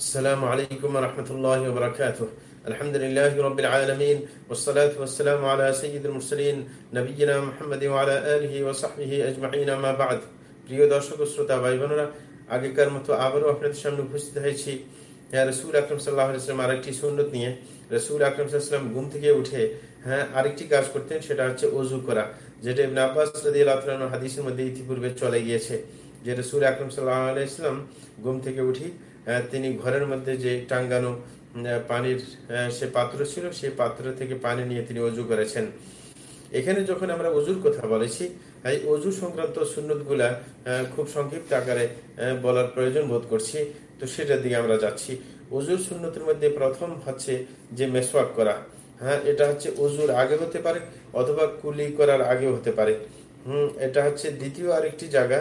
السلام عليكم ورحمة الله وبركاته الحمد لله رب العالمين والصلاة والسلام على سيد المرسلين نبينا محمد وعلى آله وصحبه أجمعين ما بعد প্রিয় দর্শক ও শ্রোতা ভাই বোনেরা আগেকার মতো আবারও আপনাদের সামনে উপস্থিত হয়েছি হ্যাঁ রসুল আকরম সাল্লাহ ইসলাম আরেকটি সুন্নত নিয়ে রসুল আকরম সাল্লাম ঘুম থেকে উঠে হ্যাঁ আরেকটি কাজ করতেন সেটা হচ্ছে অজু করা যেটা ইবনে আব্বাস রাদিয়াল্লাহু হাদিসের মধ্যে ইতিপূর্বে চলে গিয়েছে যে রসুল আকরম সাল্লাহ আলাইসলাম ঘুম থেকে উঠি তিনি ঘরের মধ্যে যে টাঙ্গানো পানির সে পাত্র ছিল, সে পাত্র থেকে পানি নিয়ে তিনি অজু করেছেন। এখানে যখন আমরা অজুর কথা বলেছি, এই অজু সংক্রান্ত সুন্নতগুলা খুব সংক্ষিপ্ত আকারে বলার প্রয়োজন বোধ করছি। তো সেটার দিকে আমরা যাচ্ছি। অজুর সুন্নতের মধ্যে প্রথম হচ্ছে যে মেসওয়াক করা। হ্যাঁ এটা হচ্ছে অজুর আগে হতে পারে অথবা কুলি করার আগে হতে পারে। হম, এটা হচ্ছে দ্বিতীয় আরেকটি জায়গা।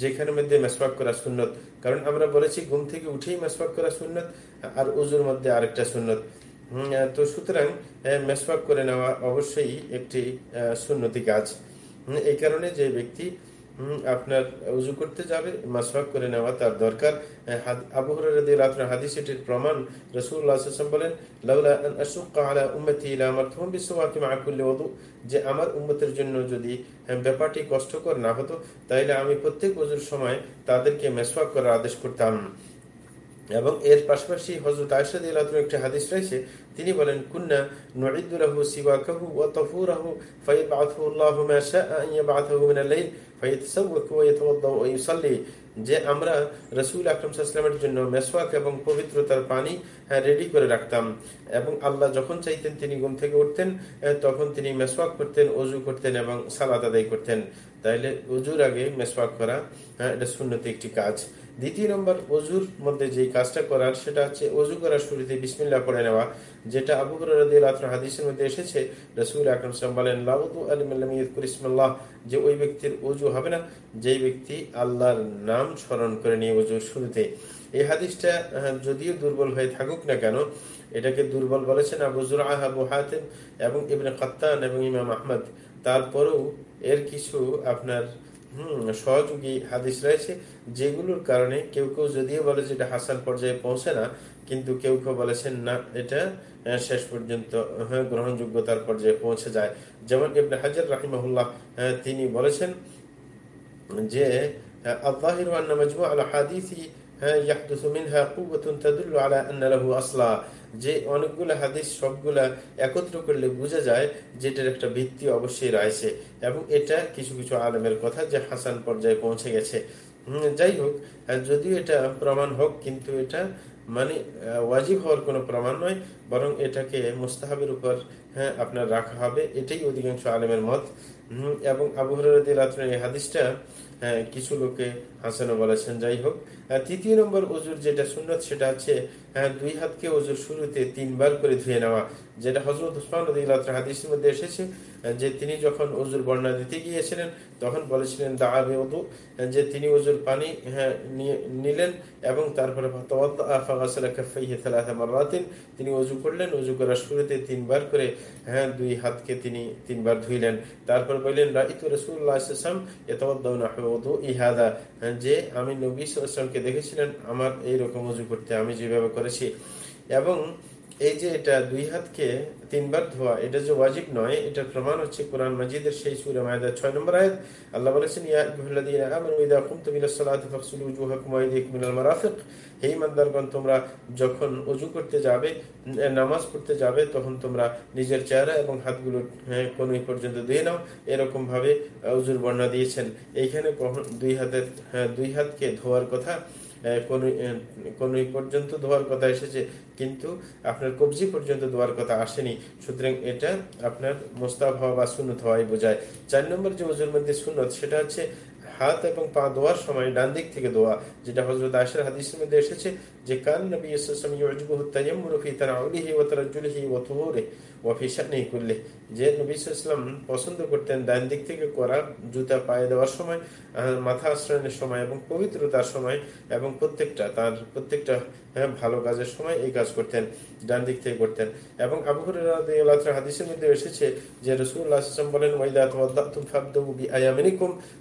যেখানে মধ্যে মেসওয়াক করা সুন্নত। কারণ আমরা বলেছি, ঘুম থেকে উঠেই মেসওয়াক করা সুন্নত আর উজুর মধ্যে আরেকটা সুন্নত। তো সুতরাং মেসওয়াক করে নেওয়া অবশ্যই একটি সুন্নতি কাজ। এই কারণে যে ব্যক্তি আপনার উজু করতে যাবে মাসওয়াক করে নেওয়া তার দরকার। হাদিস প্রমাণ বলেন আমার উম্মতের জন্য যদি ব্যাপারটি কষ্টকর না হতো, তাইলে আমি প্রত্যেক বছর সময় তাদেরকে মেসওয়াক করার আদেশ করতাম। এবং এর পাশাপাশি হজরত আয়সাদ একটি হাদিস রয়েছে, তিনি বলেন, কুন্না আল্লাহু যে আমরা রসুল আকরম সাল্লামের জন্য মেসওয়াক এবং পবিত্রতার পানি রেডি করে রাখতাম। এবং আল্লাহ যখন চাইতেন তিনি ঘুম থেকে উঠতেন তখন তিনি মেসওয়াক করতেন, অজু করতেন এবং সালাদ আদায় করতেন। তাইলে অজুর আগে মেসওয়াক করা হ্যাঁ এটা শূন্যতে একটি কাজ। দ্বিতীয় নম্বর, অজুর মধ্যে যে কাজটা করার, সেটা হচ্ছে অজু করার শুরুতে বিসমিল্লা পড়ে নেওয়া, যেটা আবু হাদিসের মধ্যে এসেছে। রসুল আকরম সাল্লাম বলেন, লাউদু আলিমাল্লাহ যে ওই ব্যক্তির অজু হবে না যে ব্যক্তি আল্লাহর নাম স্মরণ করে নিয়ে অজুর শুরুতে। এই হাদিসটা যদিও দুর্বল হয়ে থাকুক না কেন, এটাকে দুর্বল বলেছেন আবু জুরাহ আবু এবং ইবনে কাত্তান এবং ইমাম আহমদ। তারপরেও এর কিছু আপনার সহযোগী হাদিস রয়েছে, যেগুলোর কারণে কেউ কেউ যদিও বলে যে এটা হাসান পর্যায়ে পৌঁছে না, কিন্তু কেউ কেউ বলেছেন না, এটা শেষ পর্যন্ত গ্রহণযোগ্যতার পর্যায়ে পৌঁছে যায়। যেমন ইবনে হাজার রাহিমাহুল্লাহ তিনি বলেছেন যে আল্লাহির আলা হাদিসি আসলা। যে অনেকগুলো হাদিস সবগুলা একত্র করলে বোঝা যায় যেটার একটা ভিত্তি অবশ্যই রয়েছে এবং এটা কিছু কিছু আলমের কথা যে হাসান পর্যায়ে পৌঁছে গেছে। যাই হোক যদিও এটা প্রমাণ হোক, কিন্তু এটা মানে ওয়াজিব হওয়ার কোনো প্রমাণ নয়। বরং এটাকে মুস্তাহাবের উপর হ্যাঁ আপনার রাখা হবে। এটাই অধিকাংশ আলেমের মত। এবং আবু আবহরদিল এই হাদিসটা হ্যাঁ কিছু লোকে হাসানো বলেছেন, যাই হোক। তৃতীয় নম্বর অজুর যেটা সুন্নত, সেটা হচ্ছে হ্যাঁ দুই হাতকে অজুর শুরুতে তিনবার করে ধুয়ে নেওয়া, যেটা হজরত উসমান হাদিসের মধ্যে এসেছে যে তিনি যখন অজুর বর্ণনা দিতে গিয়েছিলেন, তখন বলেছিলেন দাঁড়াবে অদু যে তিনি অজুর পানি হ্যাঁ নিলেন এবং তারপরে তিনি অজু করলেন, উজু করার শুরুতে তিনবার করে হ্যাঁ দুই হাতকে তিনি তিনবার ধুইলেন। তারপর বললেন, রাইতু রসুল্লাহ ইহাদা যে আমি নবী সালামকে দেখেছিলেন, আমার এইরকম উজু করতে আমি যেভাবে করেছি। এবং এই যে এটা দুই হাতকে তিনবার ধোয়া, এটা যে ওয়াজিব নয়, এটার প্রমাণ হচ্ছে কোরআন মাজিদের সেই সুরে মায়দার ছয় নম্বর আয়াত। আল্লাহ বলেছেন হে মান্দারগণ তোমরা যখন অজু করতে যাবে, নামাজ পড়তে যাবে, তখন তোমরা নিজের চেহারা এবং হাতগুলো কোনই পর্যন্ত ধুয়ে নাও। এরকম ভাবে অজুর বর্ণনা দিয়েছেন। এইখানে দুই হাতের দুই হাতকে ধোয়ার কথা কোন পর্যন্ত ধোয়ার কথা এসেছে, কিন্তু আপনার কবজি পর্যন্ত ধোয়ার কথা আসেনি। সুতরাং এটা আপনার মোস্তাব হওয়া বা সুনত হওয়াই বোঝায়। চার নম্বর যে ওজুর মধ্যে সুনত সেটা হচ্ছে হাত এবং পা দোয়ার সময় ডান দিক থেকে দোয়া যেটা হজরত আশার হাদিসের মধ্যে এসেছে যে, কান নবী করলে যে নবী ইসলাম পছন্দ করতেন ডান দিক থেকে করা জুতা পায়ে দেওয়ার সময় মাথা আশ্রয়নের সময় এবং পবিত্রতার সময় এবং প্রত্যেকটা, তার প্রত্যেকটা ভালো কাজের সময় এই কাজ করতেন, ডান দিক থেকে করতেন। এবং আবু হাদিসের মধ্যে এসেছে যে রসুল্লাহ বলেন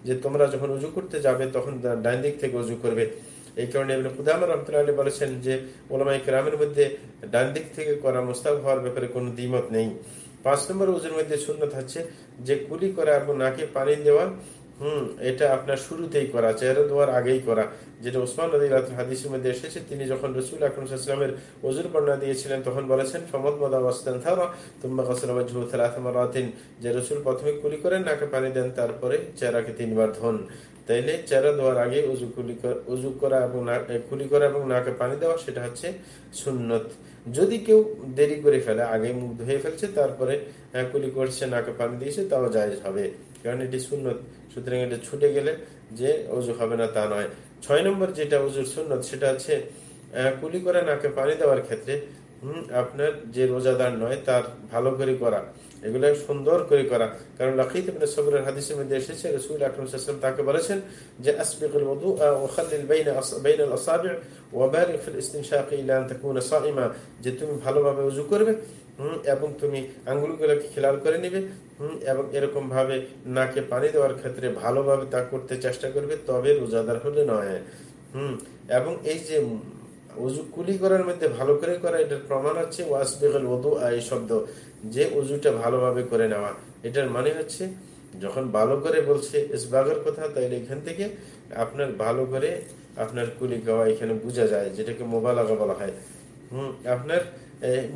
যে তোমরা যখন উজু করতে যাবে, তখন ডান দিক থেকে উজু করবে। এই কারণে কুদাম রহমতুল্লাহ বলেছেন যে ওলামাই গ্রামের মধ্যে ডান দিক থেকে করা মোস্তাব হওয়ার ব্যাপারে কোনো দ্বিমত নেই। পাঁচ নম্বর ওজুর মধ্যে শূন্য থাকছে যে, কুলি করা এবং নাকে পানি দেওয়া হম, এটা আপনার শুরুতেই করা, চেহারা দেওয়ার আগেই করা। যেটা ওসমান নদী হাদিসের মধ্যে এসেছে, তিনি যখন রসুল আকরমের ওজুর বর্ণনা দিয়েছিলেন, তখন বলেছেন, ফমদ মদাবাস্তান থারা তোমা গসলামাতিন যে রসুল প্রথমে কুলি করেন, নাকে পানি দেন, তারপরে চেহারাকে তিনবার ধন। তাইলে চেহারা দেওয়ার আগে উজু কুলি উজু করা এবং কুলি করা এবং নাকে পানি দেওয়া, সেটা হচ্ছে সুন্নত। যদি কেউ দেরি করে ফেলে, আগে মুখ ধুয়ে ফেলছে, তারপরে কুলি করছে, নাকে পানি দিয়েছে, তাও জায়জ হবে। কারণ এটি সুন্নত। সুতরাং এটা ছুটে গেলে যে অজু হবে না তা নয়। ছয় নম্বর যেটা অজুর সুন্নত, সেটা হচ্ছে কুলি করে নাকে পানি দেওয়ার ক্ষেত্রে আপনার যে রোজাদার নয়, তার ভালো করে করা এগুলো সুন্দর করে করা। কারণ লাকিত সবরের হাদিসের মধ্যে এসেছে, রসুল আকরম তাকে বলেছেন যে আসবিকুল ওদু ওখাল্লিল বাইনা বাইনাল আসাবি ওয়াবারিক ফিল ইস্তিনশাকি ইলা আন তাকুনা সাইমা যে তুমি ভালোভাবে উজু করবে এবং তুমি আঙ্গুলগুলোকে খেলাল করে নিবে এবং এরকম ভাবে নাকে পানি দেওয়ার ক্ষেত্রে ভালোভাবে তা করতে চেষ্টা করবে, তবে রোজাদার হলে নয়। হম, এবং এই যে উজু কুলি করার মধ্যে ভালো করে করা, এটার প্রমাণ হচ্ছে ওয়াসবেগল ওদু এই শব্দ। যে উজুটা ভালোভাবে করে নেওয়া, এটার মানে হচ্ছে যখন ভালো করে বলছে ইসবাগের কথা, তাইলে এখান থেকে আপনার ভালো করে আপনার কুলি গাওয়া এখানে বোঝা যায়, যেটাকে মোবালাগা বলা হয়। হম, আপনার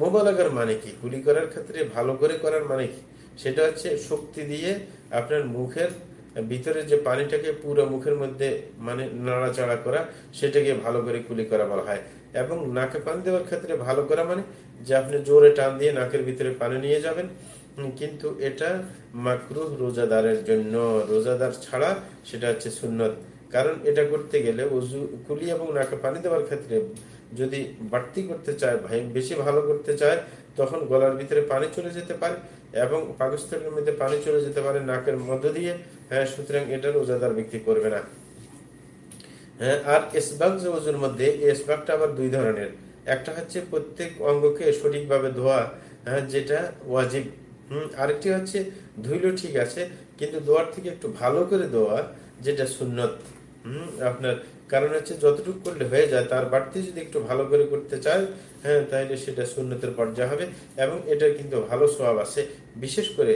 মোবালাগার মানে কি? কুলি করার ক্ষেত্রে ভালো করে করার মানে কি? সেটা হচ্ছে শক্তি দিয়ে আপনার মুখের ভিতরে যে পানিটাকে পুরো মুখের মধ্যে মানে নাড়াচাড়া করা, সেটাকে ভালো করে কুলি করা বলা হয়। এবং নাকে পানি দেওয়ার ক্ষেত্রে ভালো করা মানে যে আপনি জোরে টান দিয়ে নাকের ভিতরে পানি নিয়ে যাবেন। কিন্তু এটা মাকরুহ রোজাদারের জন্য। রোজাদার ছাড়া সেটা হচ্ছে সুন্নত। কারণ এটা করতে গেলে উজু, কুলি এবং নাকে পানি দেওয়ার ক্ষেত্রে যদি বাড়তি করতে চায়, ভাই, বেশি ভালো করতে চায়, তখন গলার ভিতরে পানি চলে যেতে পারে এবং পাকিস্তানের মধ্যে পানি চলে যেতে পারে নাকের মধ্য দিয়ে। হ্যাঁ সুতরাং এটা রোজাদার ব্যক্তি করবে না। হ্যাঁ আর এসবাগ যে ওজুর মধ্যে এসবাগটা আবার দুই ধরনের। একটা হচ্ছে প্রত্যেক অঙ্গকে সঠিকভাবে ধোয়া হ্যাঁ যেটা ওয়াজিব। হম, আরেকটি হচ্ছে ধুইলো ঠিক আছে, কিন্তু দোয়ার থেকে একটু ভালো করে দোয়া যেটা সুন্নত। হম, আপনার কারণ হচ্ছে যতটুকু করলে হয়ে যায়, তার বাড়তি যদি একটু ভালো করে করতে চায় হ্যাঁ তাহলে সেটা সুন্নতের পর্যায়ে হবে, এবং এটা কিন্তু ভালো স্বভাব আছে। বিশেষ করে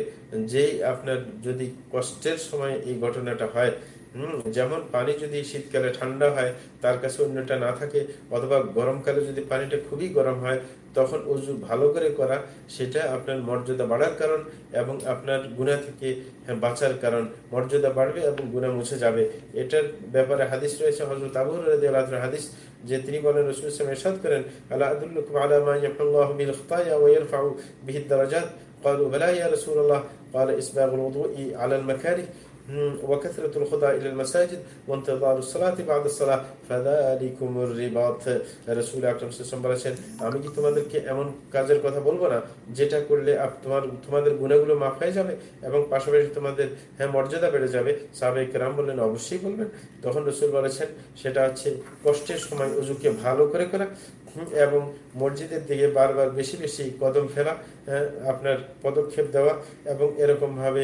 যেই আপনার যদি কষ্টের সময় এই ঘটনাটা হয় হম যেমন পানি যদি শীতকালে ঠান্ডা হয় তার কাছে অন্যটা না থাকে অথবা গরমকালে যদি পানিটা খুবই গরম হয় তখন উজু ভালো করে করা সেটা আপনার মর্যাদা বাড়ার কারণ এবং আপনার গুণা থেকে হ্যাঁ, বাঁচার কারণ মর্যাদা বাড়বে এবং গুণা মুছে যাবে এটার ব্যাপারে হাদিস রয়েছে হজরত আবুর হাদিস যে তিনি বলেন রসুল ইসলাম করেন আল্লাহ قالوا بلى يا رسول الله قال إسباغ الوضوء على المكاره وكثرة الخطى إلى المساجد وانتظار الصلاة بعد الصلاة فذلكم الرباط رسول আকরাম সাল্লাল্লাহু বলেছেন আমি কি তোমাদেরকে এমন কাজের কথা বলবো না যেটা করলে তোমার তোমাদের গুণাগুলো মাফ হয়ে যাবে এবং পাশাপাশি তোমাদের হ্যাঁ মর্যাদা বেড়ে যাবে সাবেক রাম বললেন অবশ্যই বলবেন তখন রসুল বলেছেন সেটা হচ্ছে কষ্টের সময় উজুকে ভালো করে করা এবং মসজিদের দিকে বারবার বেশি বেশি কদম ফেলা আপনার পদক্ষেপ দেওয়া এবং এরকম ভাবে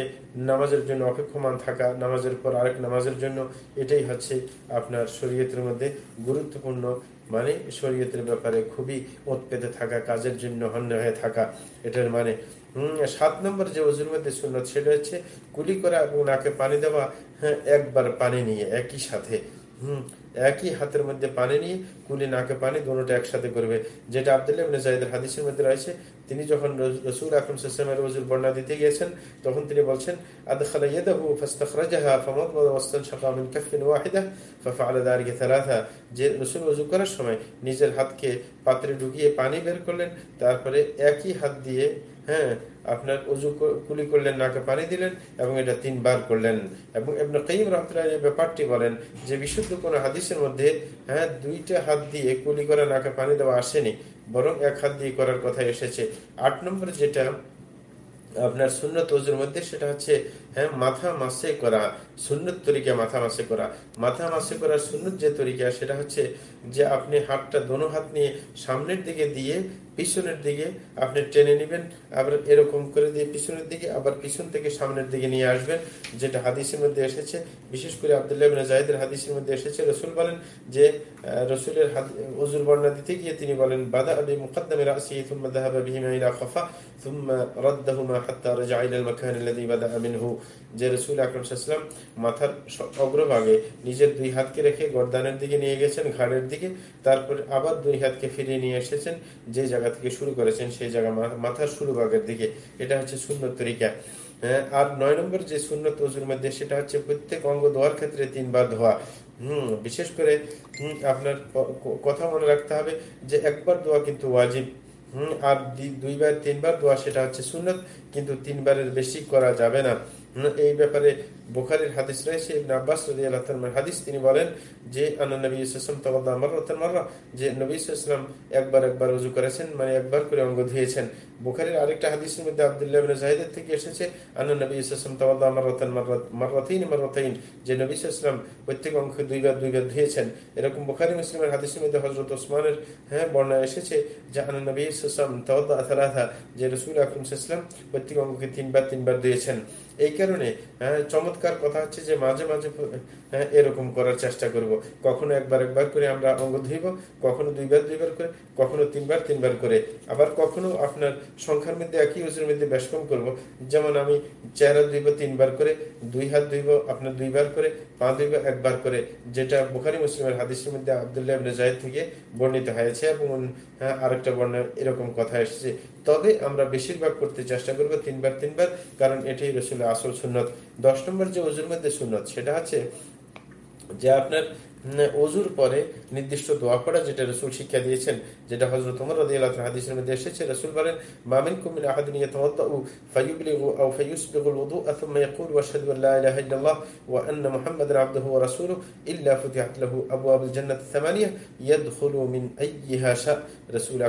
নামাজের জন্য অপেক্ষমান থাকা, নামাজের পর আরেক নামাজের জন্য, এটাই হচ্ছে আপনার শরীয়তের মধ্যে গুরুত্বপূর্ণ মানে শরীয়তের ব্যাপারে খুবই পেতে থাকা, কাজের জন্য হন্য হয়ে থাকা, এটার মানে। সাত নম্বর যে ওজুর মধ্যে সুন্নত, সেটা হচ্ছে কুলি করা এবং নাকে পানি দেওয়া হ্যাঁ একবার পানি নিয়ে, একই সাথে। হম, একই হাতের মধ্যে পানি নিয়ে কুলি নাকে পানি দোনোটা একসাথে করবে। যেটা আবদুল্লাহ হাদিসের মধ্যে রয়েছে। তিনি যখন রসুল আকরম সাল্লামের বর্ণা দিতে গিয়েছেন, তখন তিনি বলছেন যে রসুল ওযু করার সময় নিজের হাতকে পাত্রে ঢুকিয়ে পানি বের করলেন, তারপরে একই হাত দিয়ে হ্যাঁ আপনার উজু কুলি করলেন, নাকে পানি দিলেন এবং এটা তিনবার করলেন। এবং এমন কাইম ব্যাপারটি বলেন যে, বিশুদ্ধ কোন হাদিসের মধ্যে হ্যাঁ দুইটা হাত দিয়ে কুলি করে, নাকে পানি দেওয়া আসেনি, বরং এক হাত দিয়ে করার কথা এসেছে। আট নম্বর যেটা আপনার সুন্নত ওজুর মধ্যে, সেটা হচ্ছে হ্যাঁ মাথা মাসে করা, সুন্নত তরিকা মাথা মাসে করা। মাথা মাসে করার সুন্নত যে তরিকা, সেটা হচ্ছে যে, আপনি হাতটা দোনো হাত নিয়ে সামনের দিকে দিয়ে পিছনের দিকে আপনি টেনে নেবেন আবার এরকম করে দিয়ে পিছনের দিকে আবার পিছন থেকে সামনের দিকে নিয়ে আসবেন যেটা হাদিসের মধ্যে এসেছে বিশেষ করে আবদুল্লাহ জাহিদের হাদিসের মধ্যে এসেছে রসুল বলেন যে রসুলের অজুর বর্ণনা দিতে গিয়ে তিনি বলেন বাদা আবি মুকদ্দমের আসি ثم ذهب بهما الى خفا ثم ردهما حتى رجع الى المكان الذي بدا منه যে রসুল আকরম সাল্লাম মাথার অগ্রভাগে নিজের দুই হাতকে রেখে গরদানের দিকে নিয়ে গেছেন ঘাড়ের দিকে তারপর আবার দুই হাতকে ফিরিয়ে নিয়ে এসেছেন যে জায়গা থেকে শুরু করেছেন, সেই জায়গা মাথার শুরু ভাগের দিকে। এটা হচ্ছে শূন্য তরিকা। হ্যাঁ আর নয় নম্বর যে শূন্য তজুর মধ্যে, সেটা হচ্ছে প্রত্যেক অঙ্গ ধোয়ার ক্ষেত্রে তিনবার ধোয়া। হম, বিশেষ করে আপনার কথা মনে রাখতে হবে যে একবার ধোয়া কিন্তু ওয়াজিব। হম, আর দুইবার, তিনবার দোয়া সেটা হচ্ছে সুন্নত, কিন্তু তিনবারের বেশি করা যাবে না। এই ব্যাপারে বুখারির হাদিস রয়েছে ইবনে আব্বাস রাদিয়াল্লাহু হাদিস তিনি বলেন যে আন্না নবী সাল্লাল্লাহু তাওয়াল্লা মাররাতান মাররা যে নবী সাল্লাল্লাহু একবার একবার ওযু করেছেন মানে একবার করে অঙ্গ ধুয়েছেন। বুখারীর আরেকটা হাদিসের মধ্যে আব্দুল্লাহ যাহিদের থেকে এসেছে আন্না নবী সাল্লাল্লাহু তাওয়াল্লা মাররাতান মাররাতাইন মাররাতাইন যে নবী সাল্লাল্লাহু প্রত্যেক অঙ্গ দুইবার দুইবার ধুয়েছেন। এরকম বুখারী মুসলিমের হাদিসের মধ্যে হযরত ওসমানের হ্যাঁ বর্ণনা এসেছে যে আন্না নবী তাওয়াল্লা থালাথা যে রাসূল আকরাম সাল্লাল্লাহু প্রত্যেক অঙ্গকে তিনবার তিনবার ধুয়েছেন। এই কারণে হ্যাঁ, চমৎকার কথা হচ্ছে যে মাঝে মাঝে হ্যাঁ, এরকম করার চেষ্টা করব। কখনো একবার একবার করে আমরা অঙ্গ ধুইব কখনো দুইবার দুইবার করে কখনো তিনবার তিনবার করে। আবার কখনো আপনার সংখ্যার মধ্যে একই ওজনের মধ্যে বেশ কম করব। যেমন আমি চেহারা ধুইব তিনবার করে দুই হাত ধুইব আপনার দুইবার করে পা ধুইব একবার করে যেটা বুখারি মুসলিমের হাদিসের মধ্যে আবদুল্লাহ জাহেদ থেকে বর্ণিত হয়েছে এবং হ্যাঁ, আরেকটা বর্ণ এরকম কথা এসেছে। তবে আমরা বেশিরভাগ করতে চেষ্টা করব তিনবার তিনবার কারণ এটাই রসুলের আসল সুন্নত। দশ নম্বর যে ওজুর মধ্যে সুন্নত সেটা হচ্ছে যে আপনার অজুর পরে নির্দিষ্ট দোয়া করা যেটা রসুল শিক্ষা দিয়েছেন, যেটা হজরত উমর রাজি আল্লাহ হাদিসের মধ্যে এসেছে, রসুল বলেন মামিন কুমিন আহাদুন আও ফায়ুসবিগুল ইয়াকুল ইলাহা ইল্লাল্লাহ ওয়া আন্না মুহাম্মাদান আবদুহু ওয়া রাসূলুহু ইল্লা ফুতিহাত লাহু আবওয়াবুল ইয়াদখুলু মিন শা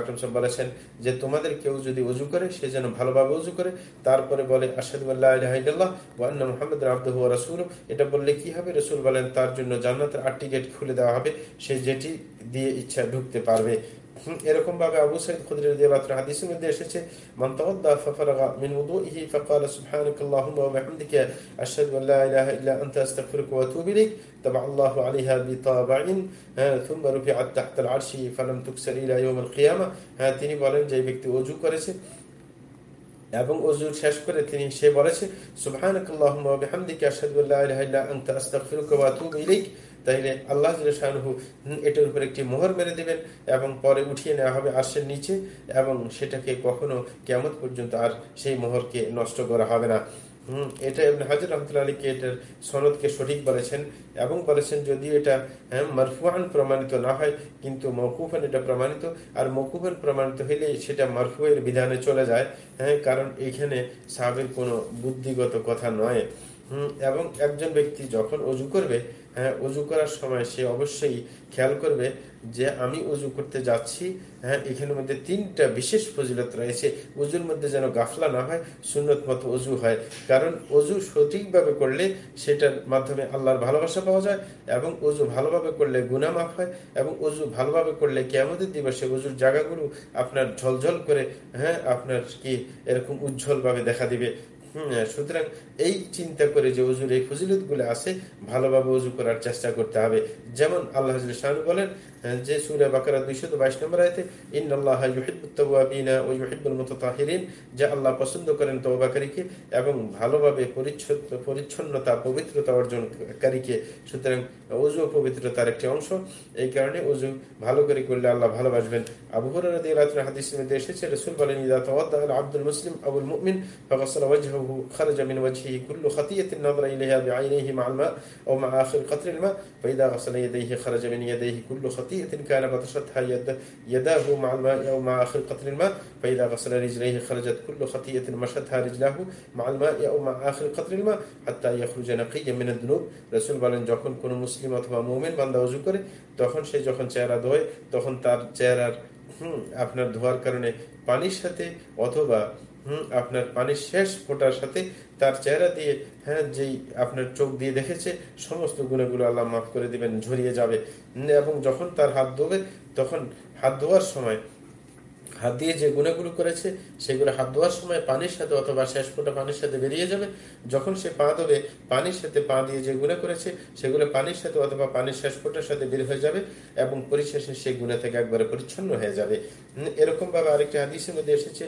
আকরাম সাল্লাল্লাহু আলাইহি যে, তোমাদের কেউ যদি ওযু করে, সে যেন ভালোভাবে ওযু করে। তারপরে বলে, আশহাদু আল্লা ইলাহা ইল্লাল্লাহ ওয়া আন্না মুহাম্মাদান আবদুহু ওয়া রাসূলুহু। এটা বললে কি হবে? রসুল বলেন, তার জন্য জান্নাতের আটটি গেট খুলে দেওয়া হবে, সে যেটি দিয়ে ইচ্ছা ঢুকতে পারবে। এরকম ভাবে আবু সাইদ খুদরি রাদিয়াল্লাহু হাদিসের মধ্যে এসেছে, মান তাওয়াদ্দা ফাফারাগা মিন ওযুইহি ফাকালা সুবহানাকাল্লাহুম্মা ওয়া বিহামদিকা আশহাদু আল লা ইলাহা ইল্লা আনতা, আস্তাগফিরুকা ওয়া আতুবু ইলাইক। তাবা আল্লাহু আলাইহা বিতাবাইন থুম্মা রুফিআত তাহতা আল আরশি ফালাম তুকসার ইলা ইয়াউম আল কিয়ামা। হ্যাঁ তিনি বলেন, যে ব্যক্তি ওযু করেছে এবং অজু শেষ করে তিনি, সে বলেছে, সুবহানাকাল্লাহুম্মা ওয়া বিহামদিকা আশহাদু আল লা ইলাহা ইল্লা আনতা, আস্তাগফিরুকা ওয়া আতুবু ইলাইক। তাইলে আল্লাহ শাহরুহু এটার উপর একটি মোহর মেরে দেবেন এবং পরে উঠিয়ে নেওয়া হবে আর্শের নিচে এবং সেটাকে কখনো কেমন পর্যন্ত আর সেই মোহরকে নষ্ট করা হবে না। এটা হাজির রহমতুল্লাহ আলীকে এটার সনদকে সঠিক বলেছেন এবং বলেছেন যদি এটা হ্যাঁ মারফুয়ান প্রমাণিত না হয়, কিন্তু মকুফান এটা প্রমাণিত, আর মকুফান প্রমাণিত হইলে সেটা মারফুয়ের বিধানে চলে যায় হ্যাঁ কারণ এইখানে সাহাবের কোনো বুদ্ধিগত কথা নয়। এবং একজন ব্যক্তি যখন অজু করবে হ্যাঁ উজু করার সময় সে অবশ্যই খেয়াল করবে যে আমি উজু করতে যাচ্ছি। হ্যাঁ এখানের মধ্যে তিনটা বিশেষ ফজিলত রয়েছে। উজুর মধ্যে যেন গাফলা না হয়, সুন্নত মতো অজু হয়। কারণ অজু সঠিকভাবে করলে সেটার মাধ্যমে আল্লাহর ভালোবাসা পাওয়া যায় এবং অজু ভালোভাবে করলে গুনামাফ হয় এবং অজু ভালোভাবে করলে কেমতের দিবসে অজুর জায়গাগুলো আপনার ঝলঝল করে হ্যাঁ আপনার কি এরকম উজ্জ্বলভাবে দেখা দিবে। সুতরাং এই চিন্তা করে যে অজুর এই ফজিলতগুলো আছে, ভালোভাবে অজু করার চেষ্টা করতে হবে। যেমন আল্লাহ শাহানু বলেন যে সুরে বাকারা দুইশত বাইশ নম্বর আয়তে ইন্নআল্লাহিবুত্তাবিনা যে আল্লাহ পছন্দ করেন তবাকারীকে এবং ভালোভাবে পরিচ্ছন্নতা, পবিত্রতা অর্জনকারীকে, সুতরাং অজু পবিত্রতার একটি অংশ। এই কারণে অজু ভালো করে করলে আল্লাহ ভালোবাসবেন আবু হাদিস এসেছে, রসুল বলেন আব্দুল মুসলিম আবুল মুমিন ফকসল ওয়াজহু খারজা মিন وجهه كل خطية النظر إليها بعينيه مع الماء أو مع آخر قطر الماء فإذا غسل يديه خرج من يديه كل خطية خطيئة كان بطشتها يد يداه مع الماء أو مع آخر قطر الماء فإذا غسل رجليه خرجت كل خطيئة مشتها رجلاه مع الماء أو مع آخر قطر الماء حتى يخرج نقيا من الذنوب রসুল বলেন যখন কোনো মুসলিম অথবা মুমিন বান্দা উজু করে তখন সে যখন চেহারা ধোয় তখন তার চেহারার হুম আপনার ধোয়ার কারণে পানির সাথে অথবা আপনার পানির শেষ ফোটার সাথে তার চেহারা দিয়ে হ্যাঁ যেই আপনার চোখ দিয়ে দেখেছে, সমস্ত গুণাগুলো আল্লাহ মাফ করে দিবেন, ঝরিয়ে যাবে। এবং যখন তার হাত ধোবে, তখন হাত ধোয়ার সময়, হাত দিয়ে যে গুণাগুলো করেছে, সেগুলো হাত ধোয়ার সময় পানির সাথে অথবা শেষ ফোটা পানির সাথে বেরিয়ে যাবে। যখন সে পা দেবে পানির সাথে পা দিয়ে যে গুণা করেছে, সেগুলো পানির সাথে অথবা পানির শেষ ফোটার সাথে বের হয়ে যাবে এবং পরিশেষে সেই গুণা থেকে একবারে পরিচ্ছন্ন হয়ে যাবে। এরকম ভাবে আরেকটি হাদিসের মধ্যে এসেছে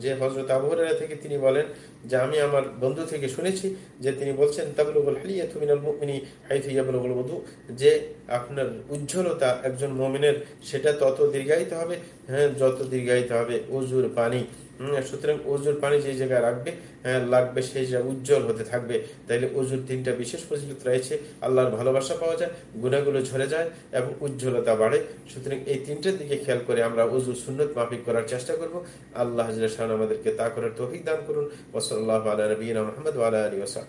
যে হজরত আবহরা থেকে তিনি বলেন যে আমি আমার বন্ধু থেকে শুনেছি যে তিনি বলছেন তাবলুগুল হালিয়াতুমিনাল মুমিনি হাইফিয়া ইয়াবলুগুল বধু যে আপনার উজ্জ্বলতা একজন মমিনের সেটা তত দীর্ঘায়িত হবে হ্যাঁ যত দীর্ঘায়িত হবে অজুর পানি। সুতরাং অজুর পানি যে জায়গায় রাখবে হ্যাঁ, লাগবে সেই জায়গা উজ্জ্বল হতে থাকবে। তাইলে অজুর তিনটা বিশেষ ফজিলত রয়েছে। আল্লাহর ভালোবাসা পাওয়া যায় গুণাগুলো ঝরে যায় এবং উজ্জ্বলতা বাড়ে। সুতরাং এই তিনটার দিকে খেয়াল করে আমরা অজু সুন্নত মাফিক করার চেষ্টা করব। আল্লাহ আমাদেরকে তা করার তৌফিক দান করুন। ওসল্লাহ আলা নবীনা মোহাম্মদ আলী ওসাহ